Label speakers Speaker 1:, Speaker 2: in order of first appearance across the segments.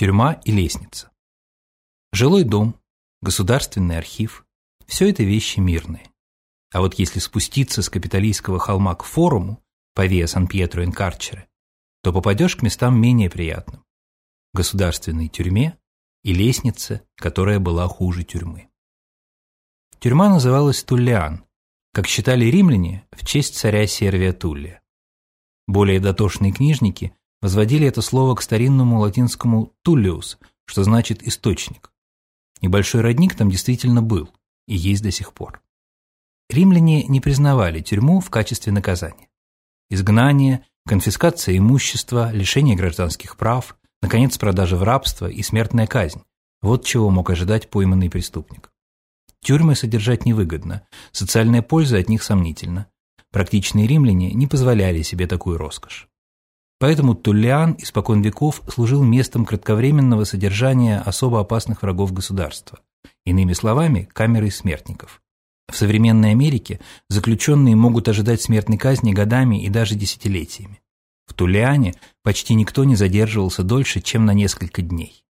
Speaker 1: Тюрьма и лестница. Жилой дом, государственный архив – все это вещи мирные. А вот если спуститься с капиталистского холма к форуму, по Виа Сан-Пьетро ин Карчере, то попадешь к местам менее приятным – государственной тюрьме и лестнице, которая была хуже тюрьмы. Тюрьма называлась Туллиан, как считали римляне, в честь царя Сервия Туллия. Более дотошные книжники возводили это слово к старинному латинскому «tullius», что значит «источник». Небольшой родник там действительно был и есть до сих пор. Римляне не признавали тюрьму в качестве наказания. Изгнание, конфискация имущества, лишение гражданских прав, наконец, продажа в рабство и смертная казнь – вот чего мог ожидать пойманный преступник. Тюрьмы содержать невыгодно, социальная польза от них сомнительна. Практичные римляне не позволяли себе такую роскошь. Поэтому Туллиан испокон веков служил местом кратковременного содержания особо опасных врагов государства. Иными словами, камерой смертников. В современной Америке заключенные могут ожидать смертной казни годами и даже десятилетиями. В Тулиане почти никто не задерживался дольше, чем на несколько дней.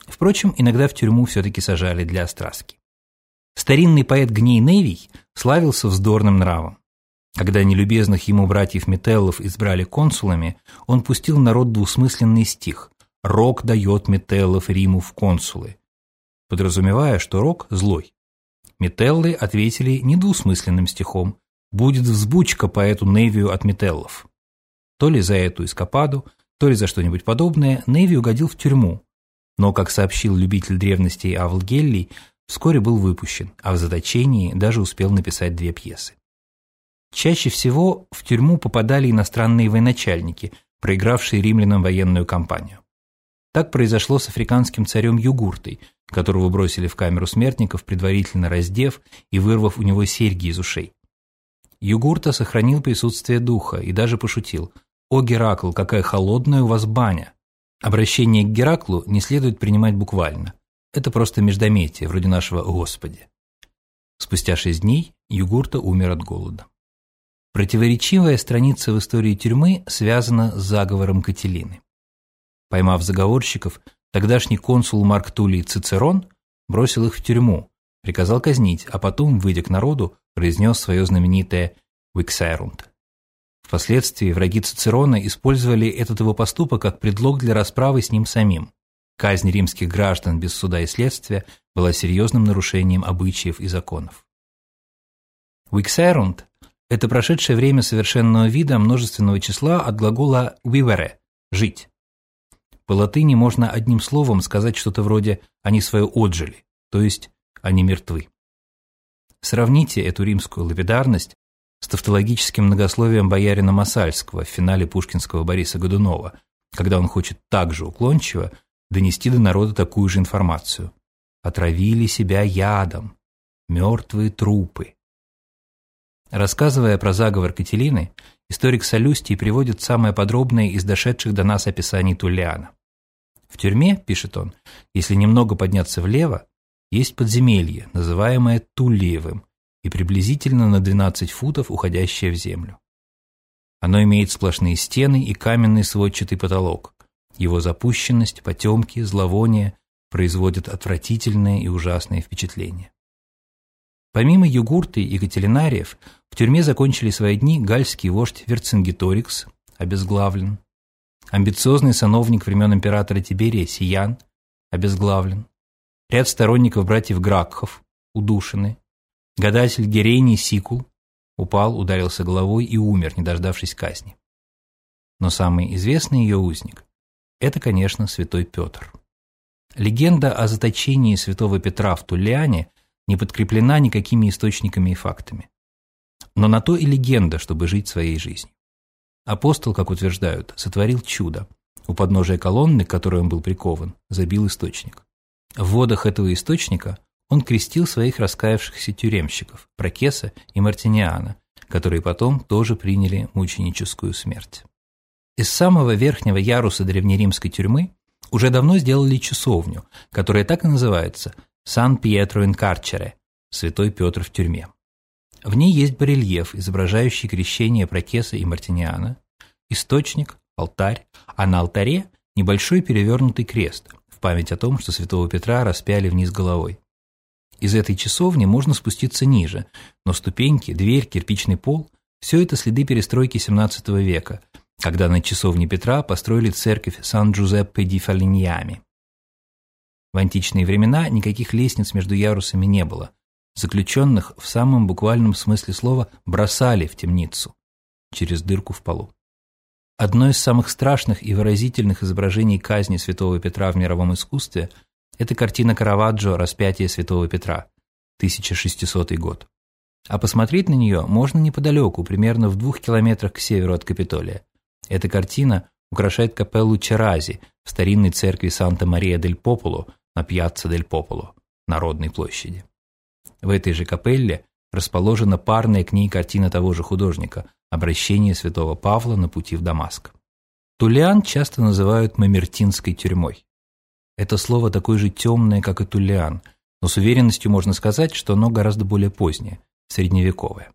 Speaker 1: Впрочем, иногда в тюрьму все-таки сажали для остраски. Старинный поэт Гней Невий славился вздорным нравом. Когда нелюбезных ему братьев Метеллов избрали консулами, он пустил народ двусмысленный стих «Рок дает Метеллов Риму в консулы», подразумевая, что Рок злой. Метеллы ответили недвусмысленным стихом «Будет взбучка поэту Невию от Метеллов». То ли за эту эскападу, то ли за что-нибудь подобное Неви угодил в тюрьму, но, как сообщил любитель древностей Авл Геллий, вскоре был выпущен, а в заточении даже успел написать две пьесы. Чаще всего в тюрьму попадали иностранные военачальники, проигравшие римлянам военную кампанию. Так произошло с африканским царем Югуртой, которого бросили в камеру смертников, предварительно раздев и вырвав у него серьги из ушей. Югурта сохранил присутствие духа и даже пошутил «О, Геракл, какая холодная у вас баня!» Обращение к Гераклу не следует принимать буквально. Это просто междометие, вроде нашего «Господи». Спустя шесть дней Югурта умер от голода. Противоречивая страница в истории тюрьмы связана с заговором Кателины. Поймав заговорщиков, тогдашний консул Марк Тулий Цицерон бросил их в тюрьму, приказал казнить, а потом, выйдя к народу, произнес свое знаменитое «Виксайрунд». Впоследствии враги Цицерона использовали этот его поступок как предлог для расправы с ним самим. Казнь римских граждан без суда и следствия была серьезным нарушением обычаев и законов. Виксайрунд это прошедшее время совершенного вида множественного числа от глагола vivere – «жить». По латыни можно одним словом сказать что-то вроде «они свое отжили», то есть «они мертвы». Сравните эту римскую лапидарность с тавтологическим многословием боярина Масальского в финале пушкинского Бориса Годунова, когда он хочет также уклончиво донести до народа такую же информацию. «Отравили себя ядом. Мертвые трупы. Рассказывая про заговор Кателины, историк Солюстий приводит самое подробное из дошедших до нас описаний Туллиана. В тюрьме, пишет он, если немного подняться влево, есть подземелье, называемое Туллиевым, и приблизительно на 12 футов уходящее в землю. Оно имеет сплошные стены и каменный сводчатый потолок. Его запущенность, потемки, зловоние производят отвратительное и ужасное впечатление. Помимо Югурты и Кателинариев, в тюрьме закончили свои дни гальский вождь Верцингеторикс, обезглавлен, амбициозный сановник времен императора Тиберия Сиян, обезглавлен, ряд сторонников братьев Гракхов, удушены, гадатель Герейний Сикул упал, ударился головой и умер, не дождавшись казни. Но самый известный ее узник – это, конечно, святой Петр. Легенда о заточении святого Петра в Туллиане не подкреплена никакими источниками и фактами. Но на то и легенда, чтобы жить своей жизнью. Апостол, как утверждают, сотворил чудо. У подножия колонны, к которой он был прикован, забил источник. В водах этого источника он крестил своих раскаявшихся тюремщиков, Прокеса и Мартиниана, которые потом тоже приняли мученическую смерть. Из самого верхнего яруса древнеримской тюрьмы уже давно сделали часовню, которая так и называется Сан-Пьетро ин Карчере, Святой Петр в тюрьме. В ней есть барельеф, изображающий крещение Прокеса и Мартиниана, источник, алтарь, а на алтаре небольшой перевернутый крест в память о том, что святого Петра распяли вниз головой. Из этой часовни можно спуститься ниже, но ступеньки, дверь, кирпичный пол – все это следы перестройки XVII века, когда на часовне Петра построили церковь Сан-Джузеппе ди Фалиньями. В античные времена никаких лестниц между ярусами не было. Заключенных в самом буквальном смысле слова бросали в темницу через дырку в полу. Одно из самых страшных и выразительных изображений казни святого Петра в мировом искусстве – это картина Караваджо «Распятие святого Петра», 1600 год. А посмотреть на нее можно неподалеку, примерно в двух километрах к северу от Капитолия. Эта картина украшает капеллу Черази в старинной церкви Санта-Мария-дель-Пополо на Пьяцца-дель-Пополо, Народной площади. В этой же капелле расположена парная к ней картина того же художника «Обращение святого Павла на пути в Дамаск». Тулиан часто называют мамертинской тюрьмой. Это слово такое же темное, как и Тулиан, но с уверенностью можно сказать, что оно гораздо более позднее, средневековое.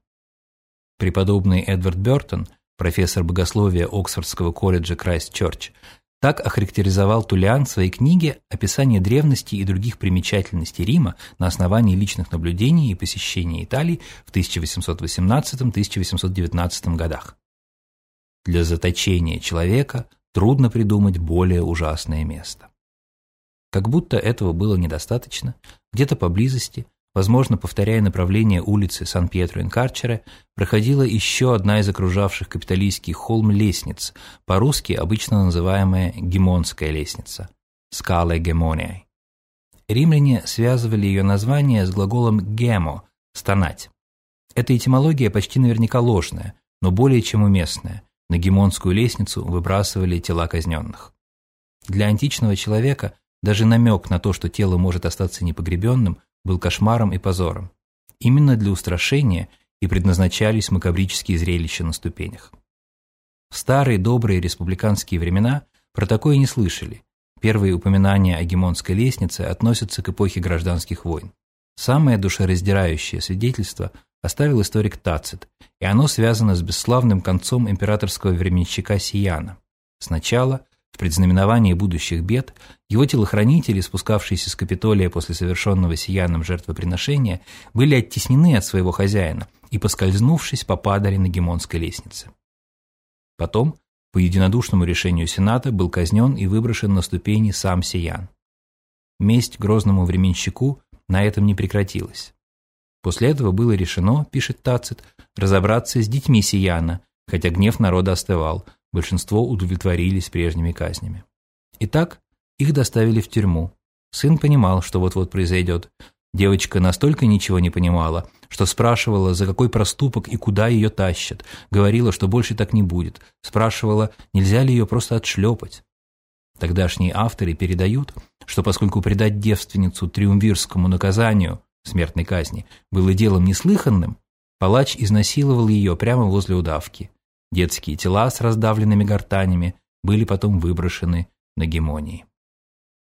Speaker 1: Преподобный Эдвард Бертон профессор богословия Оксфордского колледжа Крайст-Чорч, так охарактеризовал Тулиан в своей книге «Описание древности и других примечательностей Рима на основании личных наблюдений и посещения Италии в 1818-1819 годах». Для заточения человека трудно придумать более ужасное место. Как будто этого было недостаточно, где-то поблизости возможно, повторяя направление улицы Сан-Пьетро-Инкарчере, проходила еще одна из окружавших капиталистский холм лестниц, по-русски обычно называемая Гемонская лестница – Скала Гемониай. Римляне связывали ее название с глаголом «гемо» – «стонать». Эта этимология почти наверняка ложная, но более чем уместная. На Гемонскую лестницу выбрасывали тела казненных. Для античного человека даже намек на то, что тело может остаться непогребенным, был кошмаром и позором. Именно для устрашения и предназначались макабрические зрелища на ступенях. В старые добрые республиканские времена про такое не слышали. Первые упоминания о Гемонской лестнице относятся к эпохе гражданских войн. Самое душераздирающее свидетельство оставил историк Тацит, и оно связано с бесславным концом императорского временщика Сияна. Сначала в предзнаменовании будущих бед его телохранители, спускавшиеся с Капитолия после совершенного сияном жертвоприношения, были оттеснены от своего хозяина и, поскользнувшись, попадали на Гемонской лестнице. Потом, по единодушному решению Сената, был казнен и выброшен на ступени сам Сиян. Месть грозному временщику на этом не прекратилась. После этого было решено, пишет Тацит, разобраться с детьми Сияна, хотя гнев народа остывал, большинство удовлетворились прежними казнями. Итак, их доставили в тюрьму. Сын понимал, что вот-вот произойдет. Девочка настолько ничего не понимала, что спрашивала, за какой проступок и куда ее тащат. Говорила, что больше так не будет. Спрашивала, нельзя ли ее просто отшлепать. Тогдашние авторы передают, что поскольку предать девственницу триумвирскому наказанию, смертной казни, было делом неслыханным, палач изнасиловал ее прямо возле удавки. Детские тела с раздавленными гортанями были потом выброшены на гемонии.